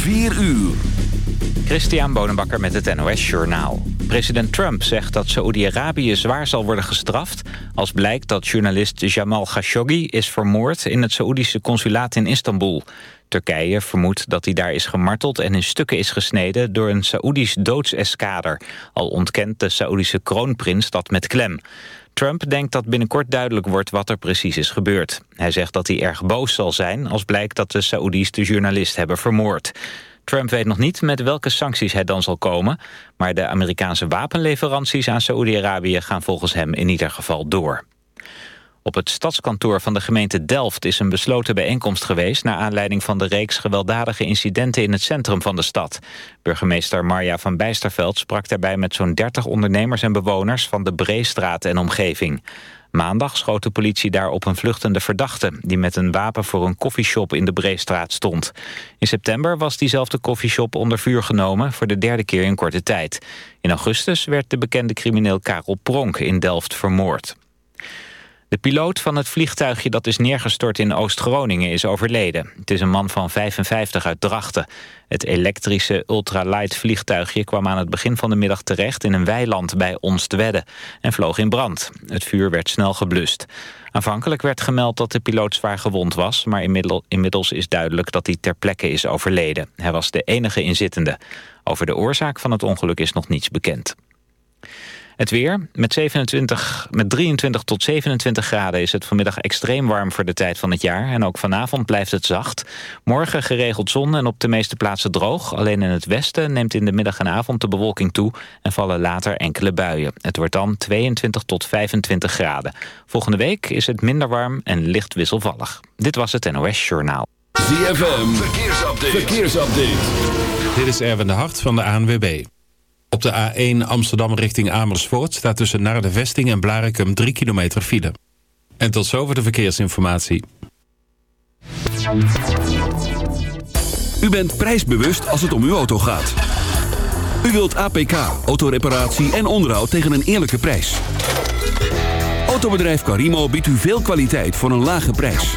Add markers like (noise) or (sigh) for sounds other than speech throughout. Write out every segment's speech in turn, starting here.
4 uur. Christian Bonenbakker met het NOS Journaal. President Trump zegt dat Saoedi-Arabië zwaar zal worden gestraft... als blijkt dat journalist Jamal Khashoggi is vermoord... in het Saoedische consulaat in Istanbul. Turkije vermoedt dat hij daar is gemarteld en in stukken is gesneden... door een Saoedisch doodseskader. Al ontkent de Saoedische kroonprins dat met klem. Trump denkt dat binnenkort duidelijk wordt wat er precies is gebeurd. Hij zegt dat hij erg boos zal zijn als blijkt dat de Saoedi's de journalist hebben vermoord. Trump weet nog niet met welke sancties hij dan zal komen... maar de Amerikaanse wapenleveranties aan Saoedi-Arabië gaan volgens hem in ieder geval door. Op het stadskantoor van de gemeente Delft is een besloten bijeenkomst geweest... naar aanleiding van de reeks gewelddadige incidenten in het centrum van de stad. Burgemeester Marja van Bijsterveld sprak daarbij met zo'n 30 ondernemers en bewoners... van de Breestraat en omgeving. Maandag schoot de politie daar op een vluchtende verdachte... die met een wapen voor een koffieshop in de Breestraat stond. In september was diezelfde koffieshop onder vuur genomen... voor de derde keer in korte tijd. In augustus werd de bekende crimineel Karel Pronk in Delft vermoord. De piloot van het vliegtuigje dat is neergestort in Oost-Groningen is overleden. Het is een man van 55 uit Drachten. Het elektrische ultralight vliegtuigje kwam aan het begin van de middag terecht... in een weiland bij Onstwedde en vloog in brand. Het vuur werd snel geblust. Aanvankelijk werd gemeld dat de piloot zwaar gewond was... maar inmiddels is duidelijk dat hij ter plekke is overleden. Hij was de enige inzittende. Over de oorzaak van het ongeluk is nog niets bekend. Het weer. Met, 27, met 23 tot 27 graden is het vanmiddag extreem warm voor de tijd van het jaar. En ook vanavond blijft het zacht. Morgen geregeld zon en op de meeste plaatsen droog. Alleen in het westen neemt in de middag en avond de bewolking toe... en vallen later enkele buien. Het wordt dan 22 tot 25 graden. Volgende week is het minder warm en licht wisselvallig. Dit was het NOS Journaal. ZFM. Verkeersupdate. Verkeersupdate. Dit is Erwin de Hart van de ANWB. Op de A1 Amsterdam richting Amersfoort staat tussen Naar de Vesting en Blarikum 3 kilometer file. En tot zover de verkeersinformatie. U bent prijsbewust als het om uw auto gaat. U wilt APK, autoreparatie en onderhoud tegen een eerlijke prijs. Autobedrijf Carimo biedt u veel kwaliteit voor een lage prijs.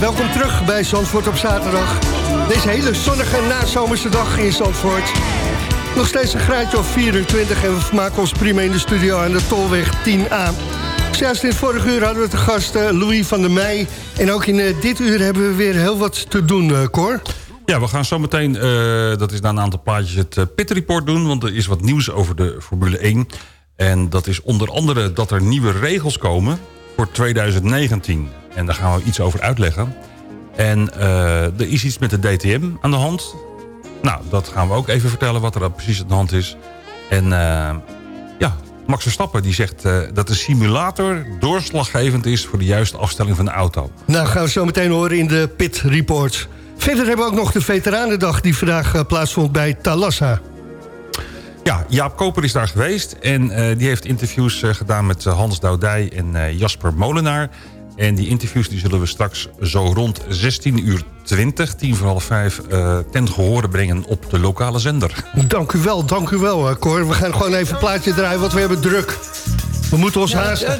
Welkom terug bij Zandvoort op zaterdag. Deze hele zonnige nazomerse dag in Zandvoort. Nog steeds een graadje of 24 en we vermaken ons prima in de studio aan de Tolweg 10A. Zojuist in het vorige uur hadden we te gast eh, Louis van der Meij. En ook in eh, dit uur hebben we weer heel wat te doen, uh, Cor. Ja, we gaan zo meteen, dat is na een aantal plaatjes, het Pit Report doen. Want er is wat nieuws over de Formule 1. En dat is onder andere dat er nieuwe regels komen voor 2019. En daar gaan we iets over uitleggen. En uh, er is iets met de DTM aan de hand. Nou, dat gaan we ook even vertellen wat er precies aan de hand is. En uh, ja, Max Verstappen die zegt uh, dat de simulator doorslaggevend is... voor de juiste afstelling van de auto. Nou, gaan we zo meteen horen in de Pit Report. Verder hebben we ook nog de Veteranendag die vandaag plaatsvond bij Talassa. Ja, Jaap Koper is daar geweest en die heeft interviews gedaan met Hans Doudij en Jasper Molenaar. En die interviews die zullen we straks zo rond 16 uur 20, tien voor half vijf, ten gehore brengen op de lokale zender. Dank u wel, dank u wel Cor. We gaan gewoon even een plaatje draaien, want we hebben druk. We moeten ons haasten.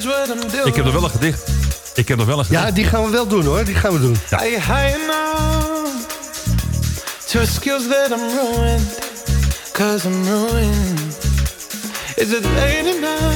Ik heb nog wel een gedicht. Ik heb nog wel een gedicht. Ja, die gaan we wel doen hoor, die gaan we doen. Ja. To skills that I'm ruined Cause I'm ruined Is it late enough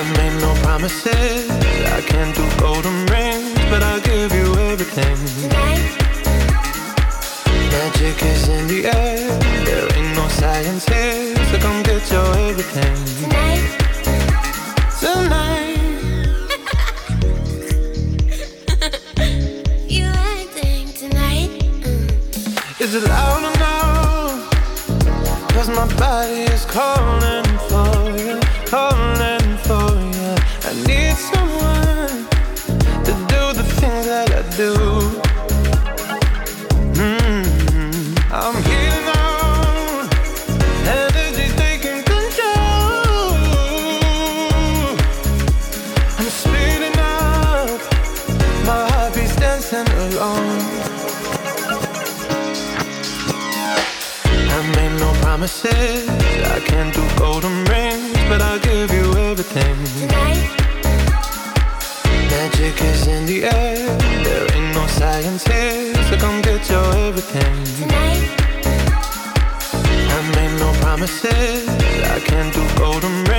I made no promises. I can't do golden rings But I'll give you everything. Tonight Magic is in the air. There ain't no science here So come get your everything. Tonight. Tonight (laughs) You acting tonight. Mm. Is it loud enough? Cause my body is calling Tonight I made no promises. I can't do golden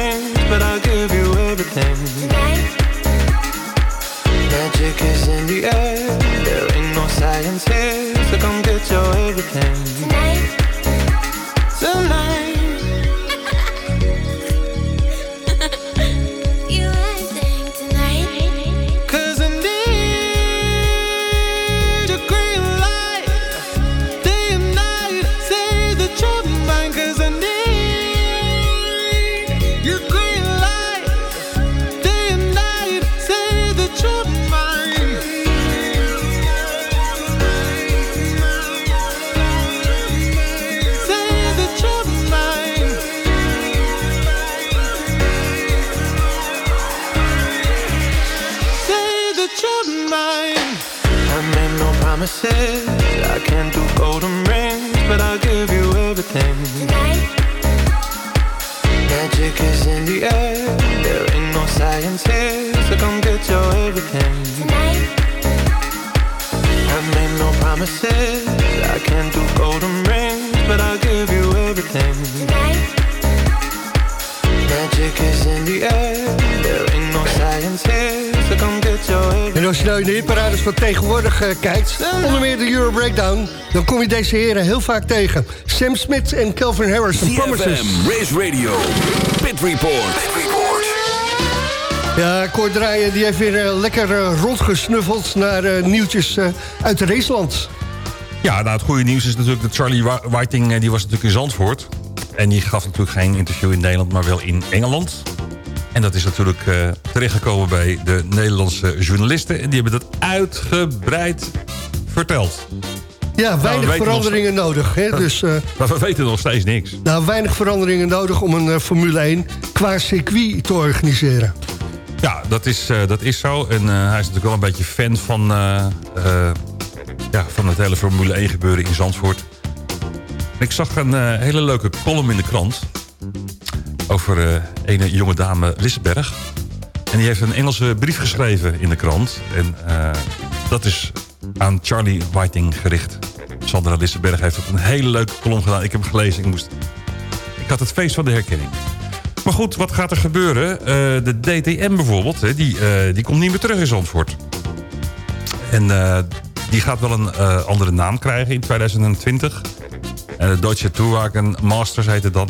science here, so come get your everything. Tonight I made no promises. I can't do golden rings, but I'll give you everything. Tonight Magic is in the air. There ain't no science here, so come get your everything. En als je nou in de hitparades van tegenwoordig uh, kijkt, onder meer de Euro Breakdown... dan kom je deze heren heel vaak tegen. Sam Smith en Calvin Harris, The Promises. CFM, Race Radio, Pit Report. Ja, Draaien die heeft weer uh, lekker uh, rondgesnuffeld naar uh, nieuwtjes uit Raceland. Ja, nou het goede nieuws is natuurlijk dat Charlie Whiting... die was natuurlijk in Zandvoort. En die gaf natuurlijk geen interview in Nederland, maar wel in Engeland. En dat is natuurlijk terechtgekomen bij de Nederlandse journalisten. En die hebben dat uitgebreid verteld. Ja, we weinig veranderingen nodig. Hè? Dus, eh, (laughs) Maar we weten nog steeds niks. nou, weinig veranderingen nodig om een eh, Formule 1 qua circuit te organiseren. Ja, dat is, eh, dat is zo. En eh, hij is natuurlijk wel een beetje fan van, eh, ja, van het hele Formule 1 gebeuren in Zandvoort. Ik zag een hele leuke column in de krant... over een jonge dame Lissenberg. En die heeft een Engelse brief geschreven in de krant. En dat is aan Charlie Whiting gericht. Sandra Lissenberg heeft ook een hele leuke column gedaan. Ik heb hem gelezen. Ik, moest... ik had het feest van de herkenning. Maar goed, wat gaat er gebeuren? Eh, de DTM bijvoorbeeld, hè, die, eh, die komt niet meer terug in Zandvoort. En eh, die gaat wel een andere naam krijgen in 2020. En de Deutsche Tourwagen Masters heet het dan.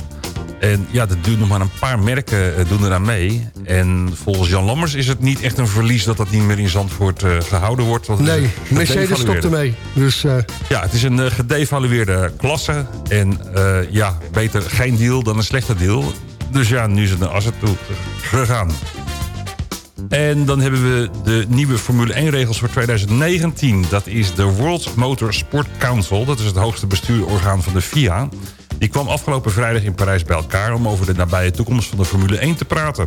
En ja, dat duurt nog maar een paar merken doen eraan mee. En volgens Jan Lammers is het niet echt een verlies... dat dat niet meer in Zandvoort eh, gehouden wordt. want Nee, Mercedes stopt ermee. Dus ja, het is een gedevalueerde klasse. En ja, beter geen deal dan een slechte deal. Dus ja, nu is het naar Assen toe gegaan. En dan hebben we de nieuwe Formule 1 regels voor 2019. Dat is de World Motor Sport Council. Dat is het hoogste bestuurorgaan van de FIA. Die kwam afgelopen vrijdag in Parijs bij elkaar... om over de nabije toekomst van de Formule 1 te praten.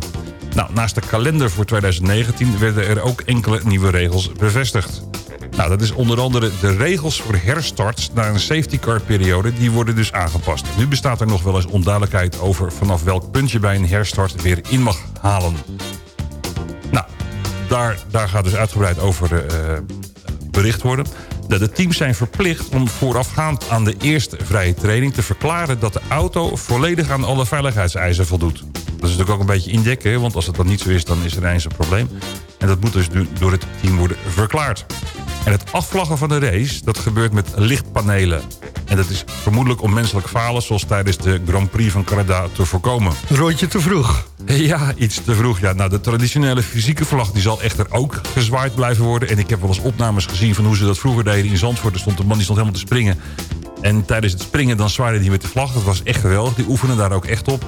Nou, naast de kalender voor 2019 werden er ook enkele nieuwe regels bevestigd. Nou, dat is onder andere de regels voor herstarts na een safety car periode. Die worden dus aangepast. Nu bestaat er nog wel eens onduidelijkheid over vanaf welk punt je bij een herstart weer in mag halen. Nou, daar, daar gaat dus uitgebreid over eh, bericht worden. De, teams zijn verplicht om voorafgaand aan de eerste vrije training... te verklaren dat de auto volledig aan alle veiligheidseisen voldoet. Dat is natuurlijk ook een beetje indekken, want als het dan niet zo is... dan is er eens een probleem. En dat moet dus nu door het team worden verklaard. En het afvlaggen van de race, dat gebeurt met lichtpanelen. En dat is vermoedelijk om menselijk falen... zoals tijdens de Grand Prix van Canada te voorkomen. een rondje te vroeg. Ja, iets te vroeg. Ja, nou, de traditionele fysieke vlag die zal echter ook gezwaaid blijven worden. En ik heb wel eens opnames gezien van hoe ze dat vroeger deden in Zandvoort. Er stond een man die stond helemaal te springen. En tijdens het springen dan zwaaide hij met de vlag. Dat was echt geweldig. Die oefenen daar ook echt op.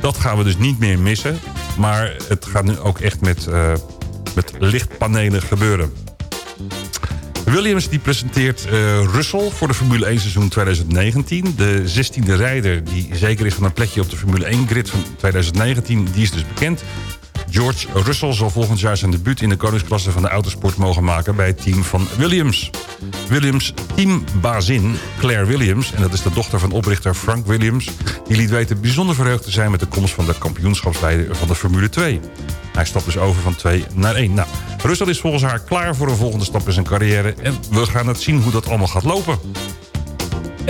Dat gaan we dus niet meer missen. Maar het gaat nu ook echt met, eh, met lichtpanelen gebeuren. Williams die presenteert eh, Russell voor de Formule 1 seizoen 2019. De 16e rijder die zeker is van een plekje op de Formule 1 grid van 2019, die is dus bekend. George Russell zal volgend jaar zijn debuut in de koningsklasse van de autosport mogen maken bij het team van Williams. Williams teambazin Claire Williams, en dat is de dochter van oprichter Frank Williams, die liet weten bijzonder verheugd te zijn met de komst van de kampioenschapsleider van de Formule 2. Hij stapt dus over van 2 naar 1. Nou, Russell is volgens haar klaar voor een volgende stap in zijn carrière en we gaan het zien hoe dat allemaal gaat lopen.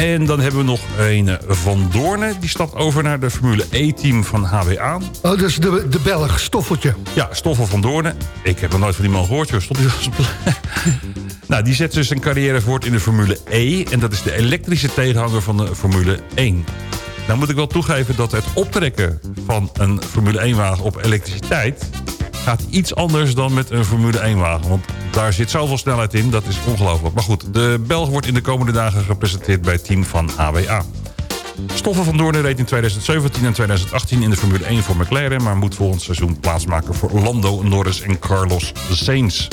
En dan hebben we nog een eh, Van Doornen. Die stapt over naar de Formule E-team van HWA. Oh, dus de, de Belg, Stoffeltje. Ja, Stoffel van Doornen. Ik heb nog nooit van die man gehoord. Joh. Stond hij wel eens op- nou, die zet dus zijn carrière voort in de Formule E. En dat is de elektrische tegenhanger van de Formule 1. Nou moet ik wel toegeven dat het optrekken van een Formule 1-wagen op elektriciteit... gaat iets anders dan met een Formule 1-wagen. Want daar zit zoveel snelheid in, dat is ongelooflijk. Maar goed, de Belg wordt in de komende dagen gepresenteerd bij het team van HWA. Stoffen van Doornen reed in 2017 en 2018 in de Formule 1 voor McLaren... maar moet volgend seizoen plaatsmaken voor Lando Norris en Carlos Sainz.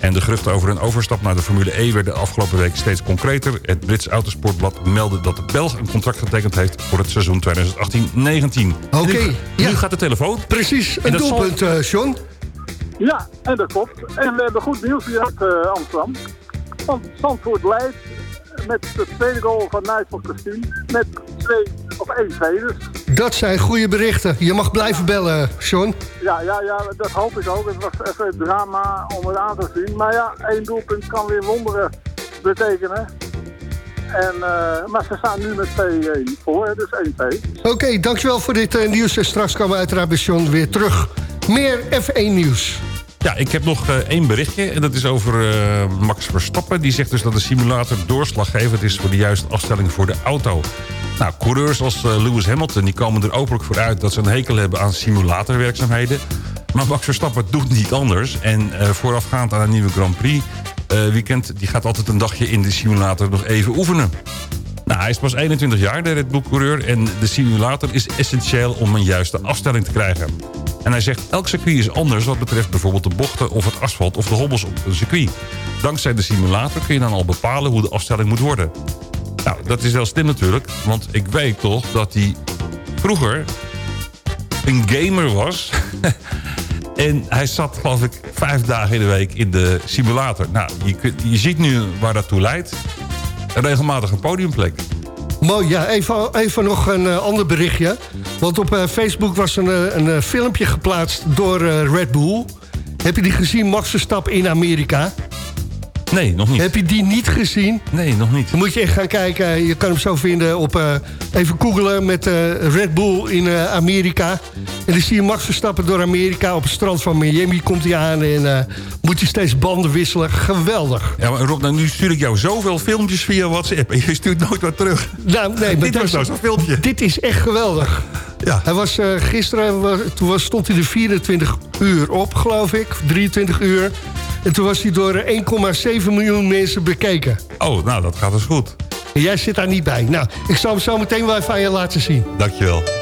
En de geruchten over een overstap naar de Formule E werden de afgelopen week steeds concreter. Het Brits Autosportblad meldde dat de Belg een contract getekend heeft... voor het seizoen 2018-19. Oké, nu, ja. nu gaat de telefoon. Precies, En een dat zal- doelpunt, eh, John. Ja, en dat klopt. En we hebben goed nieuws hier uit eh, Amsterdam. Want Zandvoort leidt met de tweede goal van Nigel Costuum met 2 of 1 2 dus. Dat zijn goede berichten. Je mag blijven bellen, John. Ja, ja, ja, dat hoop ik ook. Het was even drama om het aan te zien. Maar ja, één doelpunt kan weer wonderen betekenen. En, eh, maar ze staan nu met 2-1 voor, dus 1-2. Oké, dankjewel voor dit eh, nieuws. En straks komen we uiteraard bij John weer terug. Meer F1 nieuws. Ja, ik heb nog eh, één berichtje. En dat is over eh, Max Verstappen. Die zegt dus dat de simulator doorslaggevend is... voor de juiste afstelling voor de auto. Nou, coureurs als eh, Lewis Hamilton... die komen er openlijk voor uit dat ze een hekel hebben aan simulatorwerkzaamheden. Maar Max Verstappen doet niet anders. En eh, voorafgaand aan een nieuwe Grand Prix weekend... die gaat altijd een dagje in de simulator nog even oefenen. Nou, hij is pas 21 jaar, de Red Bull coureur... en de simulator is essentieel om een juiste afstelling te krijgen. En hij zegt, elk circuit is anders wat betreft bijvoorbeeld de bochten of het asfalt of de hobbels op een circuit. Dankzij de simulator kun je dan al bepalen hoe de afstelling moet worden. Nou, dat is wel slim natuurlijk, want ik weet toch dat hij vroeger een gamer was. (laughs) en hij zat geloof ik vijf dagen in de week in de simulator. Nou, je, kunt- je ziet nu waar dat toe leidt. Een regelmatige podiumplek. Mooi, ja. Even, even nog een eh, ander berichtje. Want op eh, Facebook was een, eh, een filmpje geplaatst door Red Bull. Heb je die gezien, Max Verstappen in Amerika? Nee, nog niet. Heb je die niet gezien? Nee, nog niet. Dan moet je echt gaan kijken. Je kan hem zo vinden op... eh, even googlen met eh, Red Bull in eh, Amerika. En dan zie je Max Verstappen door Amerika. Op het strand van Miami komt hij aan. En moet hij steeds banden wisselen. Geweldig. Ja, maar Rob, nou, nu stuur ik jou zoveel filmpjes via WhatsApp... en je stuurt nooit wat terug. Nou, nee, (laughs) maar Dit was nou zo'n filmpje. Dit is echt geweldig. Ja. Hij was gisteren, toen was, stond hij er 24 uur op, geloof ik. 23 uur. En toen was hij door eh, 1,7 miljoen mensen bekeken. Oh, nou, dat gaat dus goed. En jij zit daar niet bij. Nou, ik zal hem zo meteen wel even aan je laten zien. Dankjewel.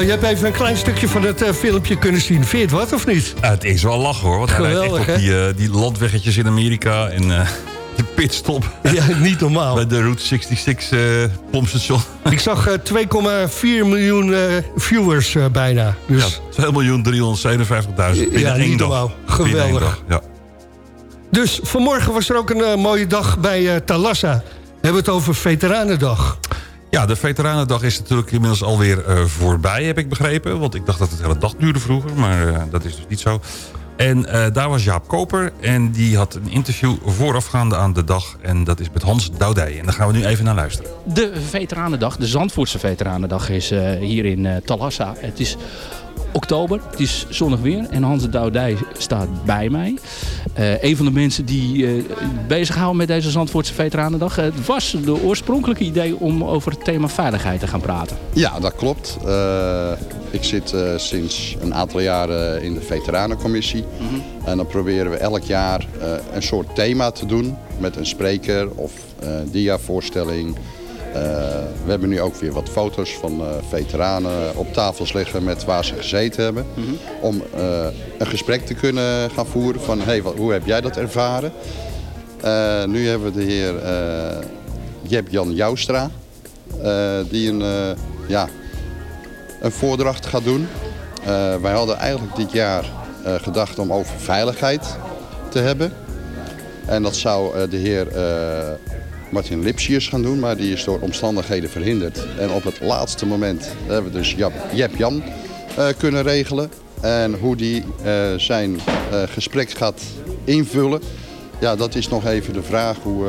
Nou, je hebt even een klein stukje van het eh, filmpje kunnen zien. Vind je het wat of niet? Ja, het is wel lachen hoor. Want hij rijdt Geweldig, echt op die, eh, die landweggetjes in Amerika. En eh, (laughs) de pitstop Ja, niet normaal. bij de Route 66 eh pompstation. (laughs) Ik zag eh, 2,4 miljoen eh, viewers eh, bijna. Dus, Ja, 2 miljoen 357.000 binnen Ja, niet dag. normaal. Geweldig. dag, Ja. dus vanmorgen was er ook een eh, mooie dag bij eh, Talassa. We hebben het over Veteranendag. Ja, de Veteranendag is natuurlijk inmiddels alweer eh voorbij, heb ik begrepen. Want ik dacht dat het hele dag duurde vroeger, maar eh, dat is dus niet zo. En eh, daar was Jaap Koper en die had een interview voorafgaande aan de dag. En dat is met Hans Doudij. En daar gaan we nu even naar luisteren. De Veteranendag, de Zandvoortse Veteranendag is hier in Talassa. Het is oktober, het is zonnig weer en Hans de Doudij staat bij mij. Eh, een van de mensen die eh bezighouden met deze Zandvoortse Veteranendag. Eh, Het was de oorspronkelijke idee om over het thema veiligheid te gaan praten. Ja, dat klopt. Eh, ik zit eh, sinds een aantal jaren in de veteranencommissie. En dan proberen we elk jaar eh, een soort thema te doen met een spreker of eh diavoorstelling. Eh, we hebben nu ook weer wat foto's van eh, veteranen op tafels liggen met waar ze gezeten hebben. Om eh, een gesprek te kunnen gaan voeren van hey, wat, hoe heb jij dat ervaren? Nu hebben we de heer Jeb-Jan Joustra. die een, ja, een voordracht gaat doen. Wij hadden eigenlijk dit jaar gedacht om over veiligheid te hebben. En dat zou de heer Martin Lipsius gaan doen, maar die is door omstandigheden verhinderd. En op het laatste moment hebben we dus Jap, Jep Jan eh, kunnen regelen. En hoe die eh, zijn eh, gesprek gaat invullen, ja, dat is nog even de vraag hoe,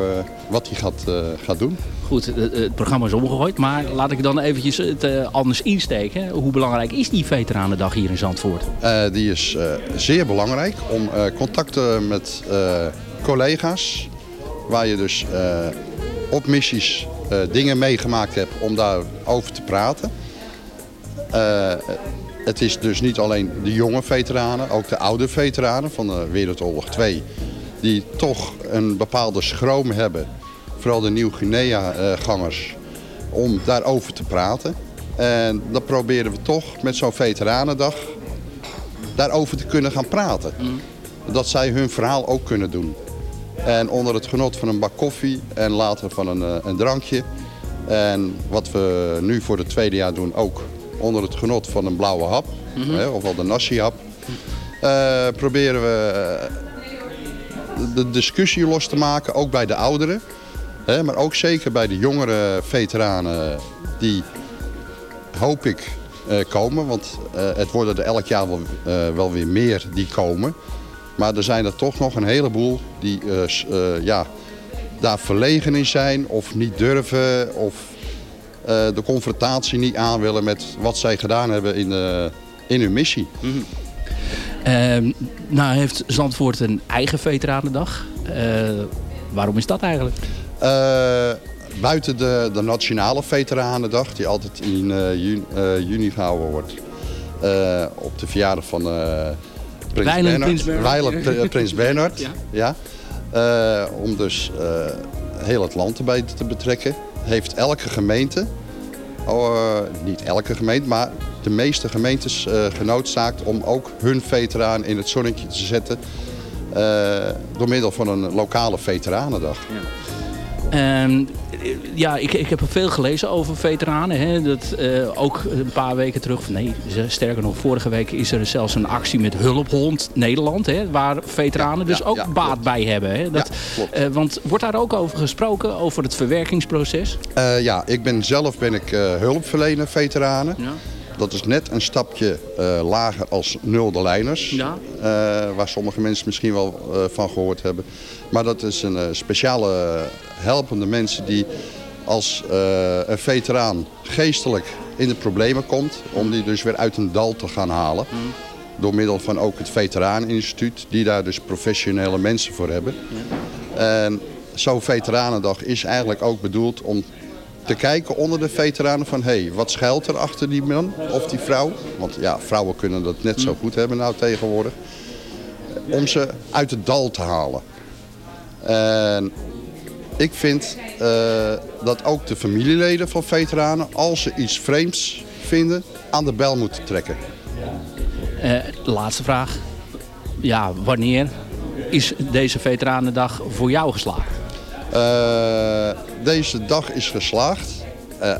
wat hij gaat, gaat doen. Goed, het programma is omgegooid, maar laat ik dan eventjes het anders insteken. Hoe belangrijk is die Veteranendag hier in Zandvoort? Die is zeer belangrijk om contacten met collega's, waar je dus eh, op missies eh, dingen meegemaakt hebt om daarover te praten. Eh, het is dus niet alleen de jonge veteranen, ook de oude veteranen van de Wereldoorlog 2, die toch een bepaalde schroom hebben, vooral de Nieuw-Guinea-gangers, om daarover te praten. En dan proberen we toch met zo'n veteranendag daarover te kunnen gaan praten. Dat zij hun verhaal ook kunnen doen. En onder het genot van een bak koffie en later van een, eh, een drankje. En wat we nu voor het tweede jaar doen ook onder het genot van een blauwe hap. Hè, ofwel de nasi-hap. eh, proberen we eh, de discussie los te maken, ook bij de ouderen. Hè, maar ook zeker bij de jongere veteranen die hoop ik komen. Want het worden er elk jaar wel, wel weer meer die komen. Maar er zijn er toch nog een heleboel die eh, eh, ja, daar verlegen in zijn of niet durven of eh, de confrontatie niet aan willen met wat zij gedaan hebben in, in hun missie. Ehm, nou heeft Zandvoort een eigen Veteranendag. Waarom is dat eigenlijk? Buiten de, de Nationale Veteranendag, die altijd in juni, juni gehouden wordt. op de verjaardag van Prins Bernhard. Prins Bernhard. Wijlen Pri- (laughs) Prins Bernhard, Ja. ja. Eh, om dus eh, heel het land erbij te betrekken. Heeft elke gemeente, oh, eh, niet elke gemeente, maar de meeste gemeentes eh, genoodzaakt om ook hun veteraan in het zonnetje te zetten. eh, door middel van een lokale veteranendag. Ehm, ja, ik, ik heb veel gelezen over veteranen. Hè. Dat, eh, ook een paar weken terug, nee, sterker nog, vorige week is er zelfs een actie met Hulphond Nederland. Hè, waar veteranen dus ook baat bij hebben. Hè. Dat, eh, want wordt daar ook over gesproken, over het verwerkingsproces? Eh, ja, ik ben zelf ben ik hulpverlener veteranen. Dat is net een stapje eh, lager als nulde lijners. Ja. Waar sommige mensen misschien wel van gehoord hebben. Maar dat is een speciale helpende mensen die als eh, een veteraan geestelijk in de problemen komt. Om die dus weer uit een dal te gaan halen. Door middel van ook het Veteraaninstituut. Die daar dus professionele mensen voor hebben. En zo'n veteranendag is eigenlijk ook bedoeld om te kijken onder de veteranen van... hé, hey, wat schuilt er achter die man of die vrouw? Want ja, vrouwen kunnen dat net zo goed hebben nou tegenwoordig. Om ze uit het dal te halen. En ik vind eh, dat ook de familieleden van veteranen... als ze iets vreemds vinden, aan de bel moeten trekken. Eh, laatste vraag. Ja, wanneer is deze Veteranendag voor jou geslaagd? Eh, deze dag is geslaagd.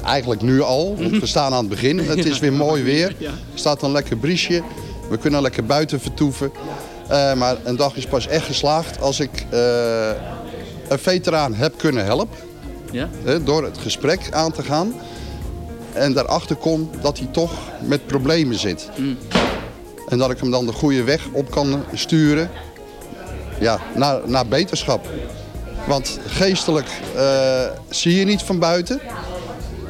Eigenlijk nu al, want we staan aan het begin. (laughs) Het is weer mooi weer. Er staat een lekker briesje. We kunnen lekker buiten vertoeven. Maar een dag is pas echt geslaagd als ik een veteraan heb kunnen helpen. Ja? hè, door het gesprek aan te gaan. En daarachter kom dat hij toch met problemen zit. En dat ik hem dan de goede weg op kan sturen. Ja, naar, naar beterschap. Want geestelijk eh, zie je niet van buiten.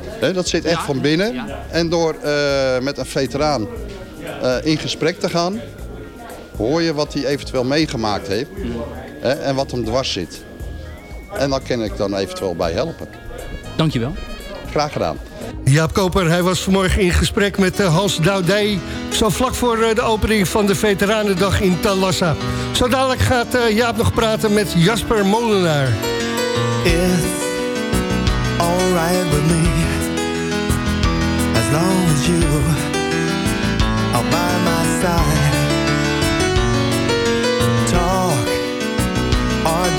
Hè, dat zit echt van binnen. En door eh, met een veteraan eh, in gesprek te gaan... hoor je wat hij eventueel meegemaakt heeft. Hè, en wat hem dwars zit. En dan kan ik dan eventueel bij helpen. Dankjewel. Graag gedaan. Jaap Koper, hij was vanmorgen in gesprek met eh, Hans Doudij. Zo vlak voor eh, de opening van de Veteranendag in Talassa. Zo dadelijk gaat eh, Jaap nog praten met Jasper Molenaar. It's alright with me as long as you are by my side.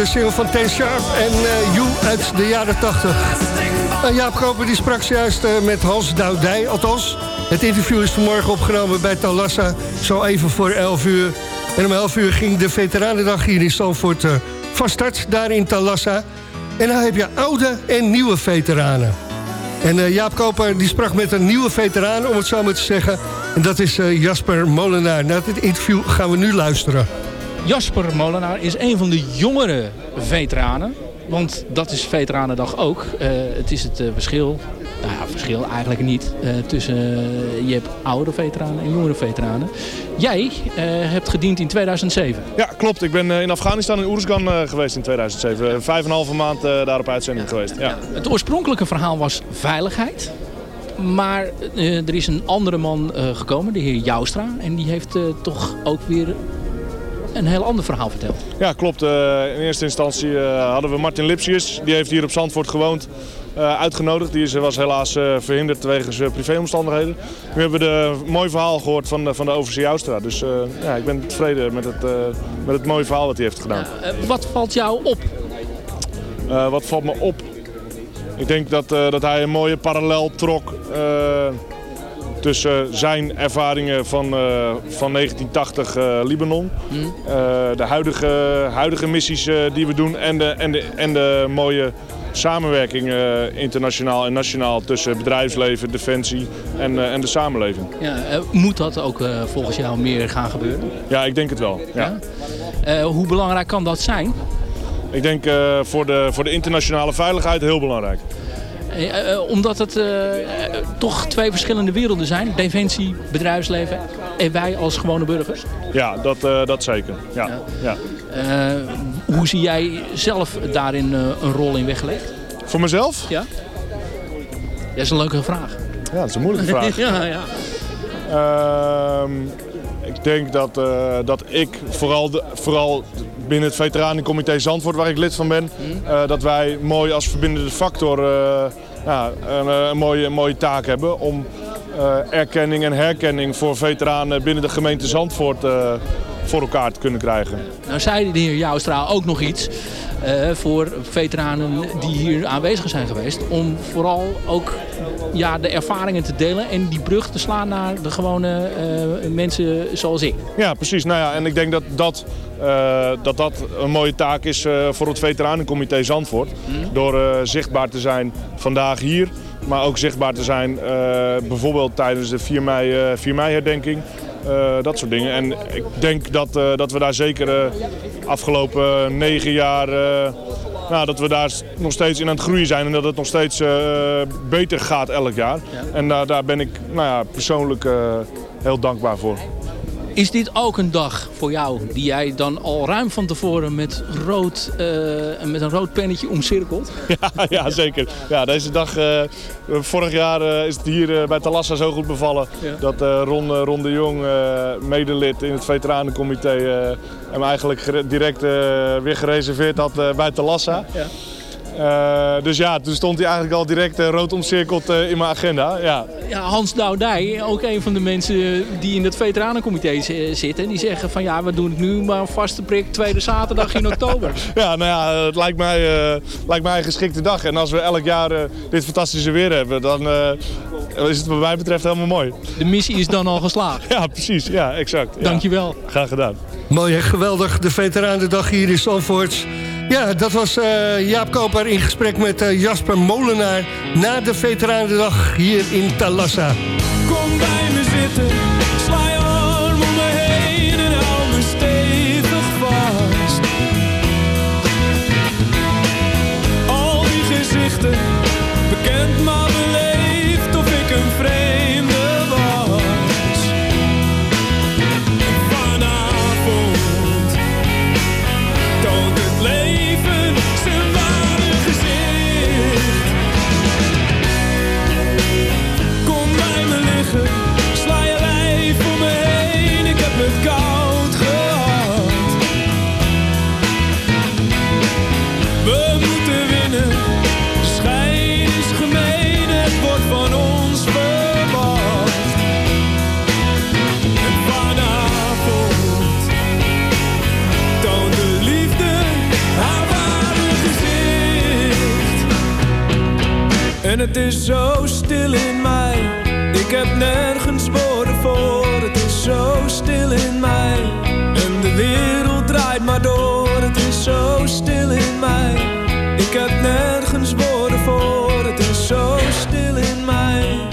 De single van Ten Sharp en eh You uit de jaren 80. Uh, Jaap Koper die sprak juist eh, met Hans Doudij. Althans, het interview is vanmorgen opgenomen bij Talassa. Zo even voor 11 uur. En om 11 uur ging de Veteranendag hier in Zandvoort eh, van start. Daar in Talassa. En dan heb je oude en nieuwe veteranen. En Jaap Koper die sprak met een nieuwe veteraan, om het zo maar te zeggen. En dat is Jasper Molenaar. Naar dit interview gaan we nu luisteren. Jasper Molenaar is een van de jongere veteranen. Want dat is Veteranendag ook. Eh, het is het eh, verschil, nou ja, verschil eigenlijk niet, eh, tussen je hebt oude veteranen en jongere veteranen. Jij hebt gediend in 2007. Ja, klopt. Ik ben in Afghanistan in Oeruzgan geweest in 2007. Eh, Vijf en een halve maand eh, daar op uitzending geweest. Ja. Het oorspronkelijke verhaal was veiligheid. Maar er is een andere man gekomen, de heer Joustra. En die heeft toch ook weer een heel ander verhaal verteld. Ja, klopt. Eh, in eerste instantie eh, hadden we Martin Lipsius. Die heeft hier op Zandvoort gewoond. eh, uitgenodigd. Die is, was helaas verhinderd wegens privéomstandigheden. Nu hebben we de een mooi verhaal gehoord van, de- van de overzee Joustra. Dus ja, ik ben tevreden met het, met het mooie verhaal wat hij heeft gedaan. Wat valt jou op? Wat valt me op? Ik denk dat, dat hij een mooie parallel trok tussen zijn ervaringen van, eh, van 1980 eh, Libanon. Eh, de huidige, huidige missies die we doen en de, en de, en de mooie samenwerking internationaal en nationaal tussen bedrijfsleven, defensie en, en de samenleving. Ja, moet dat ook volgens jou meer gaan gebeuren? Ja, ik denk het wel. Ja. Hoe belangrijk kan dat zijn? Ik denk voor, de, voor de internationale veiligheid heel belangrijk. Eh, eh, omdat het eh, eh, toch twee verschillende werelden zijn. Defensie, bedrijfsleven en wij als gewone burgers. Ja, dat, eh, dat zeker. Ja. Ja. Eh, hoe zie jij zelf daarin eh, een rol in weggelegd? Voor mezelf? Ja. Dat is een leuke vraag. Ja, dat is een moeilijke (laughs) vraag. ja, ja. Ehm, ik denk dat, eh, dat ik vooral, de, vooral binnen het veteranencomité Zandvoort, waar ik lid van ben, eh, dat wij mooi als verbindende factor eh, ja, een, eh, een mooie, een mooie taak hebben om erkenning en herkenning voor veteranen binnen de gemeente Zandvoort voor elkaar te kunnen krijgen. Nou zei de heer Joustra ook nog iets voor veteranen die hier aanwezig zijn geweest. Om vooral ook ja, de ervaringen te delen en die brug te slaan naar de gewone mensen zoals ik. Ja, precies. Nou ja, en ik denk dat dat, eh, dat, dat een mooie taak is eh, voor het veteranencomité Zandvoort. Door eh, zichtbaar te zijn vandaag hier, maar ook zichtbaar te zijn bijvoorbeeld tijdens de 4 mei, eh 4 mei herdenking. Dat soort dingen. En ik denk dat, dat we daar zeker uh, afgelopen negen jaar... Nou, dat we daar nog steeds in aan het groeien zijn en dat het nog steeds beter gaat elk jaar. Ja. En daar, daar ben ik nou ja, persoonlijk heel dankbaar voor. Is dit ook een dag voor jou die jij dan al ruim van tevoren met, rood, uh, met een rood pennetje omcirkelt? (laughs) Ja, ja zeker. Ja, deze dag, uh, vorig jaar uh, is het hier bij Talassa zo goed bevallen ja. dat Ron, Ron de Jong, medelid in het veteranencomité, hem eigenlijk direct weer gereserveerd had bij Talassa. Ja. Uh, dus ja, toen stond hij eigenlijk al direct uh, rood omcirkeld uh, in mijn agenda. Ja. Ja, Hans Doudij, ook een van de mensen die in het veteranencomité zitten. Die zeggen van ja, we doen het nu maar vaste prik tweede zaterdag in oktober. (laughs) ja, nou ja, het lijkt mij, lijkt mij een geschikte dag. En als we elk jaar dit fantastische weer hebben, dan is het wat mij betreft helemaal mooi. De missie is dan al geslaagd. ja, precies. Ja, exact. Ja. Dankjewel. Graag gedaan. Mooi en geweldig, de Veteranendag hier in Zandvoort. Ja, dat was uh, Jaap Koper in gesprek met uh, Jasper Molenaar... na de Veteranendag hier in Talassa. Kom bij me zitten, Het is zo stil in mij. Ik heb nergens woorden voor. Het is zo stil in mij. En de wereld draait maar door. Het is zo stil in mij. Ik heb nergens woorden voor. Het is zo stil in mij.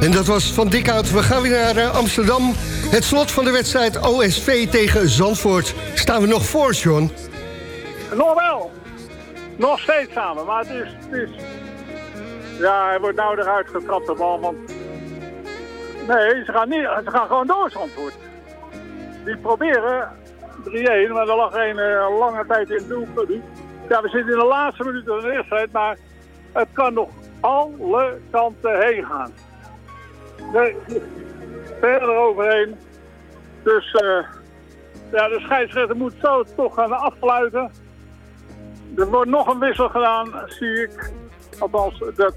En dat was van Dikhout. We gaan weer naar eh, Amsterdam. Het slot van de wedstrijd OSV tegen Zandvoort. Staan we nog voor, John? Nog wel. Nog steeds samen, maar het is... Het is... Ja, hij wordt nou eruit getrapt, de bal, want... Nee, ze gaan, niet, ze gaan gewoon door, Zandvoort. Die proberen 3-1, maar er lag een eh, lange tijd in het doel. Ja, we zitten in de laatste minuten van de wedstrijd, maar het kan nog alle kanten heen gaan. Nee, verder overheen. Dus eh, ja, de scheidsrechter moet zo toch gaan afsluiten. Er wordt nog een wissel gedaan, zie ik. Althans, dat,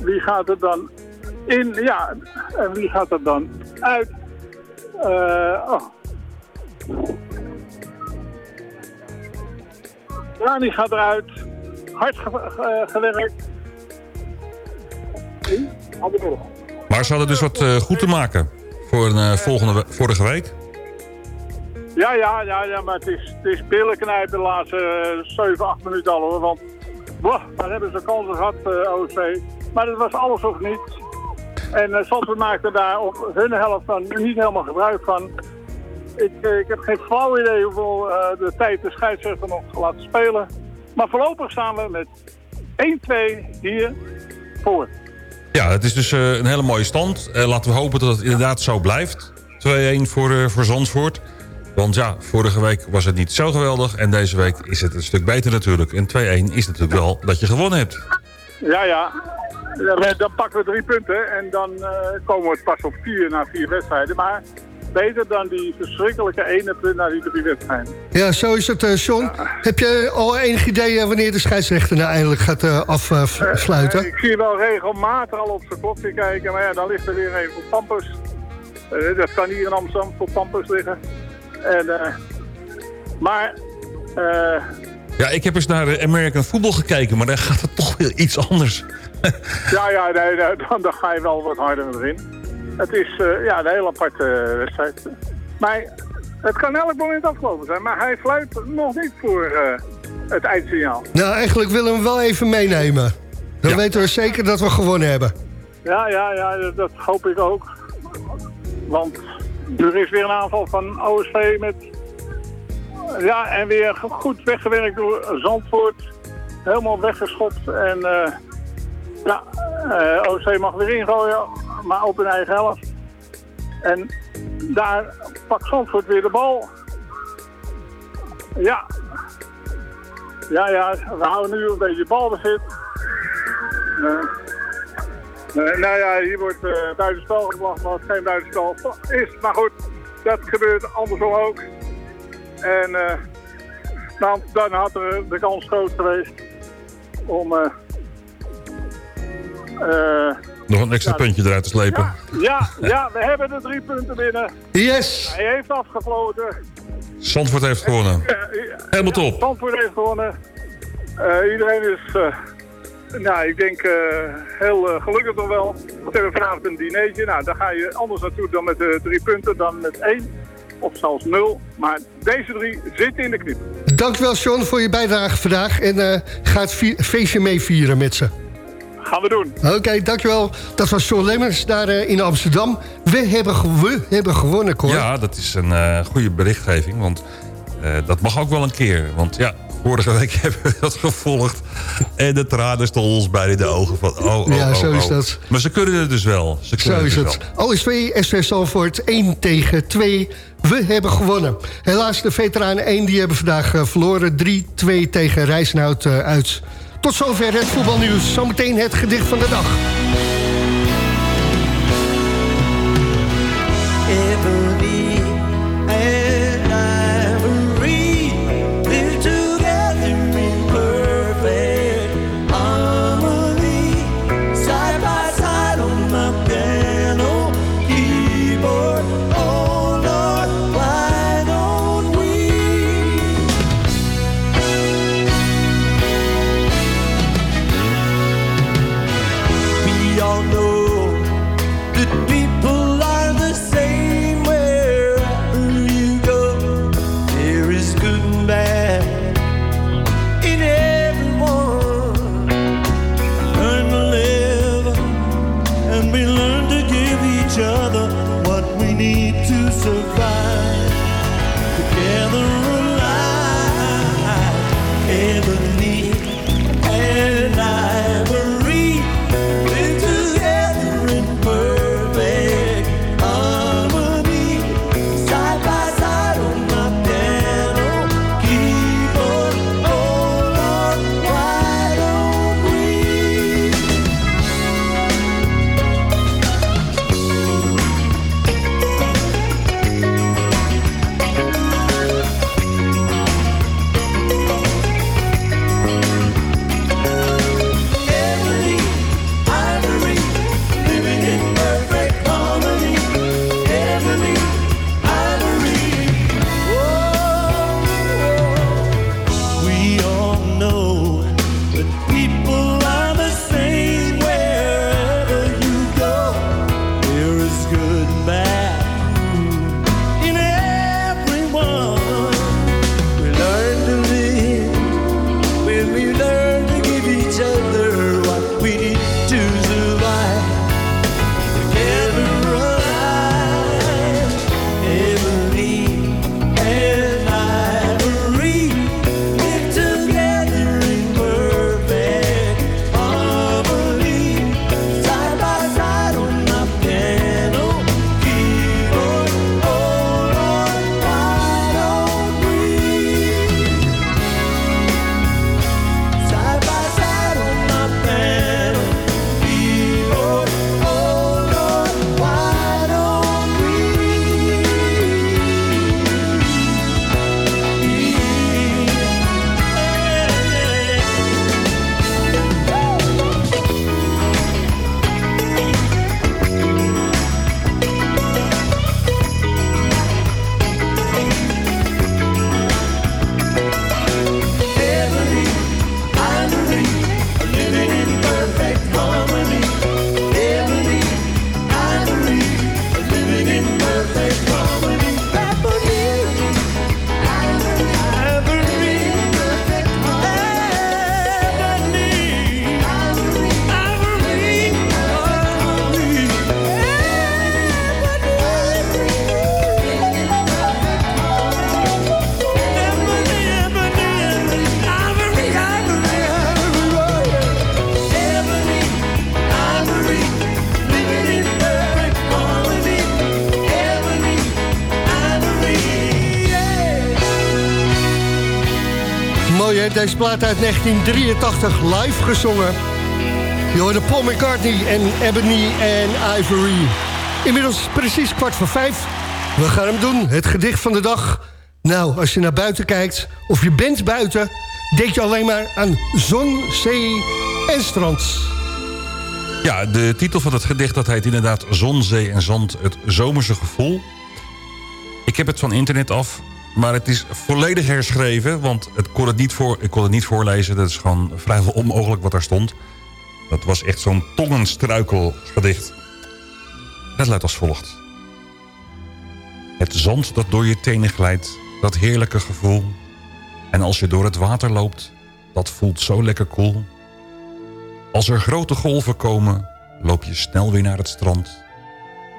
wie gaat er dan in? Ja, en wie gaat er dan uit? Eh, oh. Rani gaat eruit. Hard ge- ge- gewerkt. Wie? Alberg. Maar ze hadden dus wat eh, goed te maken voor een, eh, volgende, we- vorige week. Ja, ja, ja, ja, maar het is, het is de laatste eh, 7, 8 minuten al hoor. Want boah, daar hebben ze kansen gehad, eh OSV. Maar het was alles of niets. En uh, Zandvoort maakte daar op hun helft dan niet helemaal gebruik van. Ik, eh, ik heb geen flauw idee hoeveel eh, de tijd de scheidsrechter nog laat spelen. Maar voorlopig staan we met 1-2 hier voor. Ja, het is dus eh, een hele mooie stand. Eh, laten we hopen dat het inderdaad zo blijft. 2-1 voor, eh, voor Zandvoort. Want ja, vorige week was het niet zo geweldig. En deze week is het een stuk beter natuurlijk. En 2-1 is natuurlijk wel dat je gewonnen hebt. Ja, ja. We- Dan pakken we drie punten en dan eh, komen we pas op vier na vier wedstrijden. Maar beter dan die verschrikkelijke ene punt na die drie wedstrijden. Ja, zo is het, eh John. Heb je al enig idee eh, wanneer de scheidsrechter nou eindelijk gaat eh, afsluiten? Eh, ik zie wel regelmatig al op zijn klokje kijken, maar ja, dan ligt er weer een voor Pampus. Eh, dat kan hier in Amsterdam voor Pampus liggen. En, eh, maar, eh, Ja, ik heb eens naar eh, American Football gekeken. Maar daar gaat het toch weer iets anders. (laughs) ja, ja nee, nee, dan, dan ga je wel wat harder erin. Het is eh, ja, een heel aparte eh, wedstrijd. Maar het kan elk moment afgelopen zijn, maar hij fluit nog niet voor eh, het eindsignaal. Nou, eigenlijk willen we hem wel even meenemen. Dan weten we zeker dat we gewonnen hebben. Ja, ja, ja, dat hoop ik ook. Want er is weer een aanval van OSV met... Ja, en weer goed weggewerkt door Zandvoort. Helemaal weggeschopt. En eh, ja, eh, OSV mag weer ingooien, maar op hun eigen helft. En daar pakt Zandvoort weer de bal. Ja. Ja, ja, we houden nu een beetje balbezit. Nee, nou ja, hier wordt uh, buitenspel gebracht, maar het geen buitenspel is. Maar goed, dat gebeurt andersom ook. En eh, dan, dan had er de kans groot geweest om... eh, eh, Nog een extra Ja, puntje eruit te slepen. ja, ja, we hebben de drie punten binnen. Yes! Hij heeft afgefloten. Zandvoort heeft gewonnen. Helemaal top. Zandvoort heeft gewonnen. Eh, iedereen is, eh, nou, ik denk eh, heel eh, gelukkig nog wel. We hebben vanavond een dinertje. Nou, daar ga je anders naartoe dan met de drie punten, dan met één. Of zelfs nul. Maar deze drie zitten in de knip. Dankjewel, John, voor je bijdrage vandaag. En eh, ga het feestje meevieren met ze. Gaan we doen. Oké, dankjewel. Dat was John Lemmers daar eh, in Amsterdam. We hebben, we hebben gewonnen, Cor. Ja, dat is een eh, goede berichtgeving. Want eh, dat mag ook wel een keer. Want ja, vorige week hebben we dat gevolgd. En de tranen stonden ons bijna in de ogen. Van, oh, oh, Ja, oh, zo is oh. dat. Maar ze kunnen het dus wel. Ze kunnen Zo is dus het. wel. OSV, SV Salvoort 1 tegen 2. We hebben gewonnen. Helaas, de veteranen 1 die hebben vandaag eh, verloren. 3-2 tegen Rijsnout eh, uit. Tot zover het voetbalnieuws. Zometeen het gedicht van de dag. Deze plaat uit 1983 live gezongen. Je hoorde Paul McCartney en Ebony en Ivory. Inmiddels precies kwart voor vijf. We gaan hem doen, het gedicht van de dag. Nou, als je naar buiten kijkt, of je bent buiten... denk je alleen maar aan zon, zee en strand. Ja, de titel van het gedicht dat heet inderdaad Zon, Zee en Zand, het zomerse gevoel. Ik heb het van internet af, maar het is volledig herschreven... want het kon niet voor, ik kon het niet voorlezen. Dat is gewoon vrijwel onmogelijk wat daar stond. Dat was echt zo'n tongenstruikelgedicht. Het luidt als volgt. Het zand dat door je tenen glijdt, dat heerlijke gevoel. En als je door het water loopt, dat voelt zo lekker koel. Als er grote golven komen, loop je snel weer naar het strand.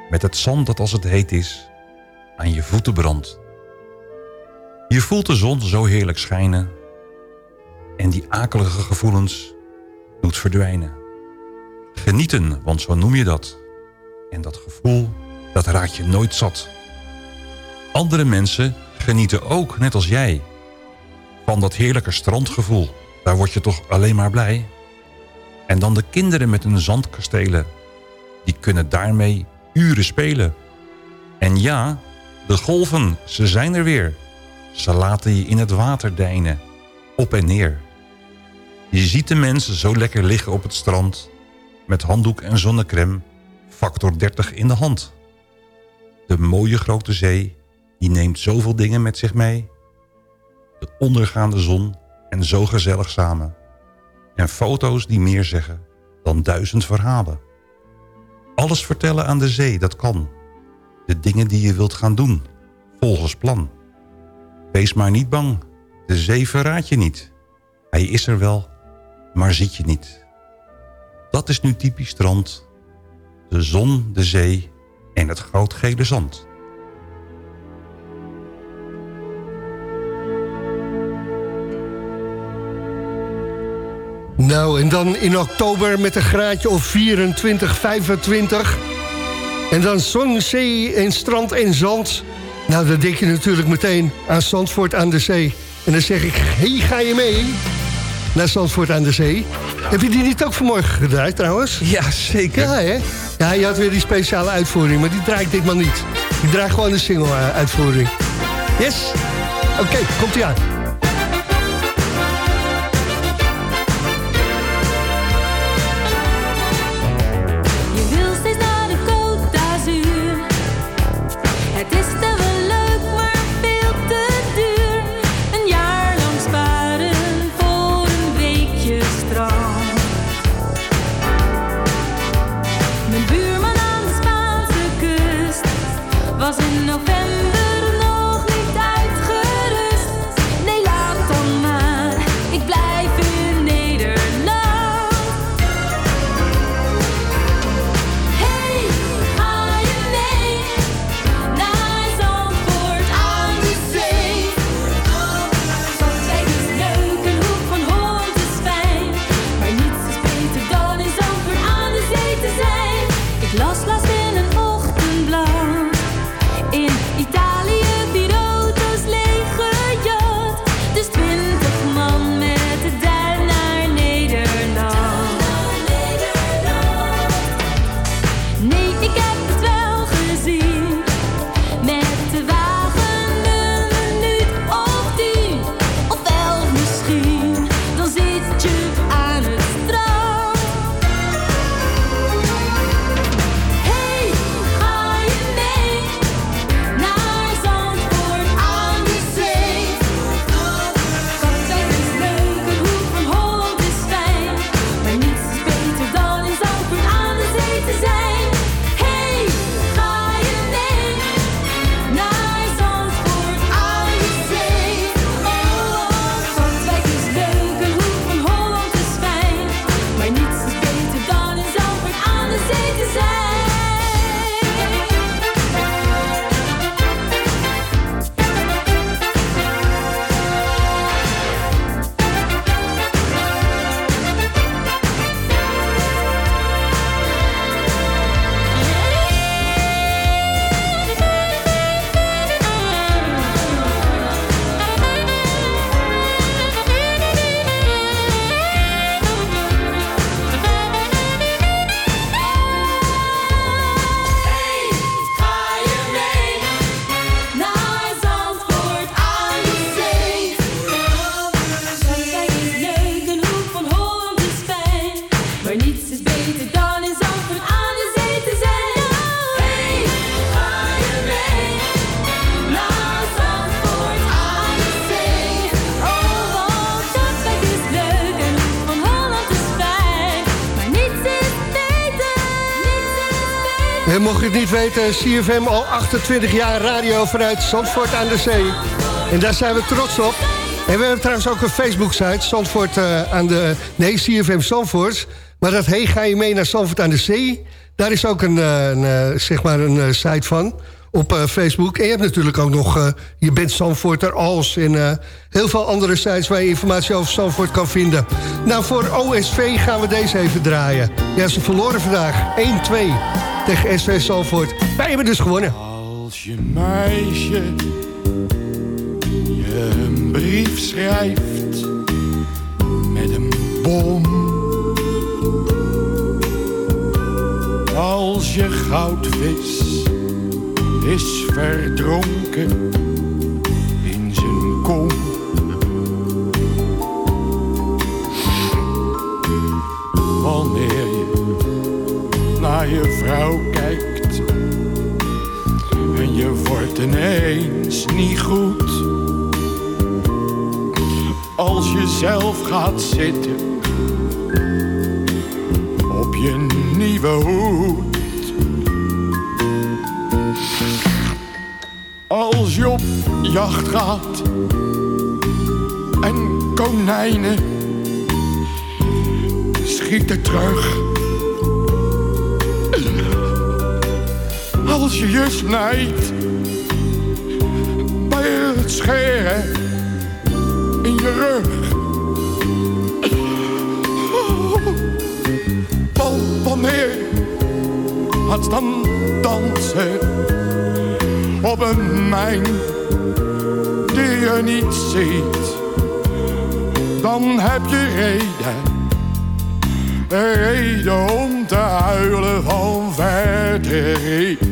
Met het zand dat als het heet is, aan je voeten brandt. Je voelt de zon zo heerlijk schijnen. En die akelige gevoelens doet verdwijnen. Genieten, want zo noem je dat. En dat gevoel, dat raakt je nooit zat. Andere mensen genieten ook, net als jij... van dat heerlijke strandgevoel. Daar word je toch alleen maar blij. En dan de kinderen met hun zandkastelen. Die kunnen daarmee uren spelen. En ja, de golven, ze zijn er weer. Ze laten je in het water deinen, op en neer. Je ziet de mensen zo lekker liggen op het strand... met handdoek en zonnecrème, factor 30 in de hand. De mooie grote zee, die neemt zoveel dingen met zich mee. De ondergaande zon en zo gezellig samen. En foto's die meer zeggen dan duizend verhalen. Alles vertellen aan de zee, dat kan. De dingen die je wilt gaan doen, volgens plan. Wees maar niet bang, de zee verraadt je niet. Hij is er wel, maar ziet je niet. Dat is nu typisch strand. De zon, de zee en het goudgele zand. Nou, en dan in oktober met een graadje of 24, 25. En dan zon, zee en strand en zand. Nou, dan denk je natuurlijk meteen aan Zandvoort aan de zee. En dan zeg ik, hey, ga je mee naar Zandvoort aan de zee? Heb je die niet ook vanmorgen gedraaid trouwens? Ja, zeker. Ja, hè? Ja, je had weer die speciale uitvoering, maar die draai ik ditmaal niet. Ik draai gewoon de single-uitvoering. Yes? Oké, komt-ie aan. CFM al 28 jaar radio vanuit Zandvoort aan de Zee. En daar zijn we trots op. En we hebben trouwens ook een Facebook-site, Zandvoort eh, aan de... Nee, CFM Zandvoort. Maar dat hey, ga je mee naar Zandvoort aan de Zee? Daar is ook een, eh, een, eh, zeg maar een site van op Facebook. En je hebt natuurlijk ook nog Je bent Zandvoorter als... en heel veel andere sites waar je informatie over Zandvoort kan vinden. Nou, voor OSV gaan we deze even draaien. Ja, ze verloren vandaag 1-2 tegen SV Zandvoort. Wij hebben dus gewonnen. Als je meisje je een brief schrijft met een bom. Als je goudvis is verdronken in zijn kom. Naar je vrouw kijkt en je wordt ineens niet goed. Als je zelf gaat zitten op je nieuwe hoed. Als je op jacht gaat en konijnen schieten terug. als je je snijdt bij het scheren in je rug. Wel wanneer gaat dan dansen op een mijn die je niet ziet, dan heb je reden. Een reden om te huilen van verdriet.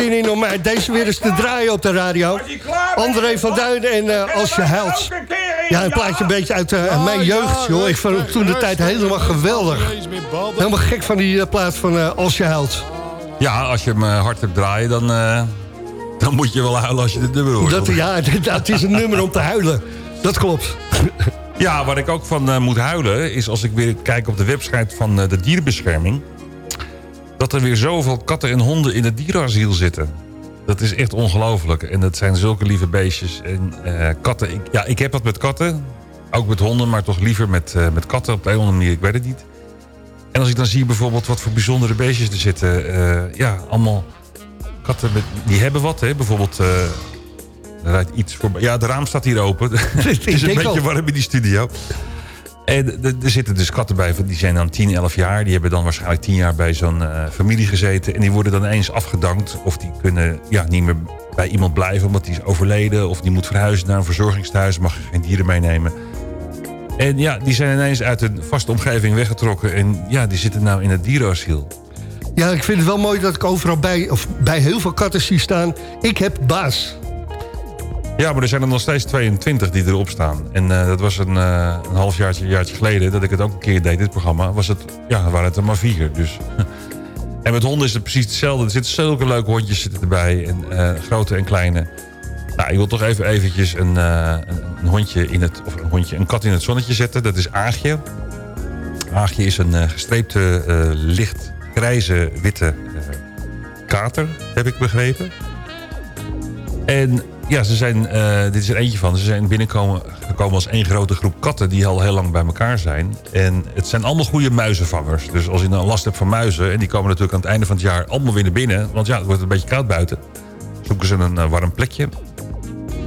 Zin in om eh, deze weer eens te draaien op de radio. André van Duinen en eh, Als je huilt. Ja, een plaatje een beetje uit eh, mijn jeugd, joh. Ik vond het toen de tijd helemaal geweldig. Helemaal gek van die eh, plaat van eh, Als je huilt. Ja, als je hem hard hebt draaien, dan, eh, dan moet je wel huilen als je de nummer hoort. Dat, ja, (laughs) dat is een nummer om te huilen. Dat klopt. Ja, waar ik ook van eh, moet huilen... is als ik weer kijk op de website van eh, de dierenbescherming... dat er weer zoveel katten en honden in het dierenasiel zitten. Dat is echt ongelooflijk. En dat zijn zulke lieve beestjes. En eh, katten... Ik, ja, ik heb dat met katten. Ook met honden, maar toch liever met, eh, met katten op de een of andere manier. Ik weet het niet. En als ik dan zie bijvoorbeeld wat voor bijzondere beestjes er zitten. eh, ja, allemaal katten met, die hebben wat. Hè? Bijvoorbeeld... er rijdt iets voor. Ja, de raam staat hier open. (laughs) het is een beetje warm in die studio. D- er zitten dus katten bij, die zijn dan 10, 11 jaar. Die hebben dan waarschijnlijk 10 jaar bij zo'n eh, familie gezeten. En die worden dan eens afgedankt. Of die kunnen ja, niet meer bij iemand blijven omdat die is overleden. Of die moet verhuizen naar een verzorgingstehuis. Mag geen dieren meenemen. En ja, die zijn ineens uit een vaste omgeving weggetrokken. En ja, die zitten nou in het dierenasiel. Ja, ik vind het wel mooi dat ik overal bij, of bij heel veel katten zie staan. Ik heb baas. Ja, maar er zijn er nog steeds 22 die erop staan. En eh, dat was een, eh, een half jaartje, jaartje geleden dat ik het ook een keer deed, dit programma. Was het, ja, waren het er maar vier. Dus. (laughs) en met honden is het precies hetzelfde. Er zitten zulke leuke hondjes erbij. En, eh, grote en kleine. Nou, ik wil toch even eventjes een, een, hondje in het, of een hondje, een kat in het zonnetje zetten. Dat is Aagje. Aagje is een gestreepte, licht grijze, witte kater, heb ik begrepen. En ja, ze zijn, eh, dit is er eentje van. Ze zijn binnengekomen gekomen als één grote groep katten die al heel lang bij elkaar zijn. En het zijn allemaal goede muizenvangers. Dus als je dan last hebt van muizen, en die komen natuurlijk aan het einde van het jaar allemaal weer naar binnen. Want ja, het wordt een beetje koud buiten. Zoeken ze een eh, warm plekje.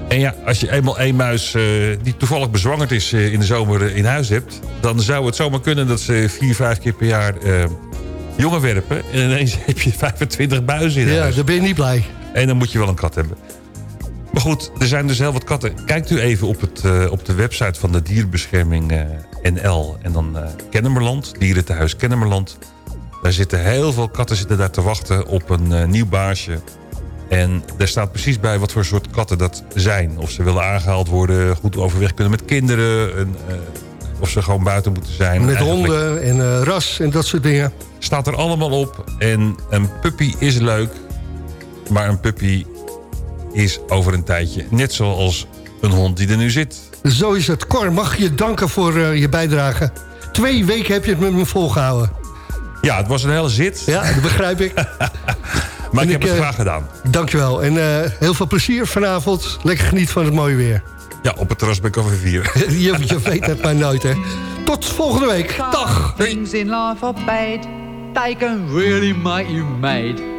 En ja, als je eenmaal één muis eh, die toevallig bezwangerd is in de zomer in huis hebt... dan zou het zomaar kunnen dat ze vier, vijf keer per jaar jongen werpen. En ineens (laughs) heb je 25 muizen in Ja, huis. dan ben je niet blij. En dan moet je wel een kat hebben. Maar goed, er zijn dus heel wat katten. Kijkt u even op, het, eh, op de website van de dierenbescherming eh, NL. En dan eh Kennemerland, dierentehuis Kennemerland. Daar zitten heel veel katten zitten daar te wachten op een nieuw baasje. En daar staat precies bij wat voor soort katten dat zijn. Of ze willen aangehaald worden, goed overweg kunnen met kinderen. En, of ze gewoon buiten moeten zijn. Met Eigenlijk honden en ras en dat soort dingen. Staat er allemaal op. En een puppy is leuk. Maar een puppy is over een tijdje net zoals een hond die er nu zit. Zo is het. Cor, mag je danken voor eh, je bijdrage. Twee weken heb je het met me volgehouden. Ja, het was een hele zit. Ja, dat begrijp ik. (laughs) Maar ik heb het eh, graag gedaan. Dankjewel. En eh, heel veel plezier vanavond. Lekker geniet van het mooie weer. Ja, op het terras bij Café 4. (laughs) je, je weet het maar nooit, hè. Tot volgende week. Dag. Things in life are bad. They can really make you mad.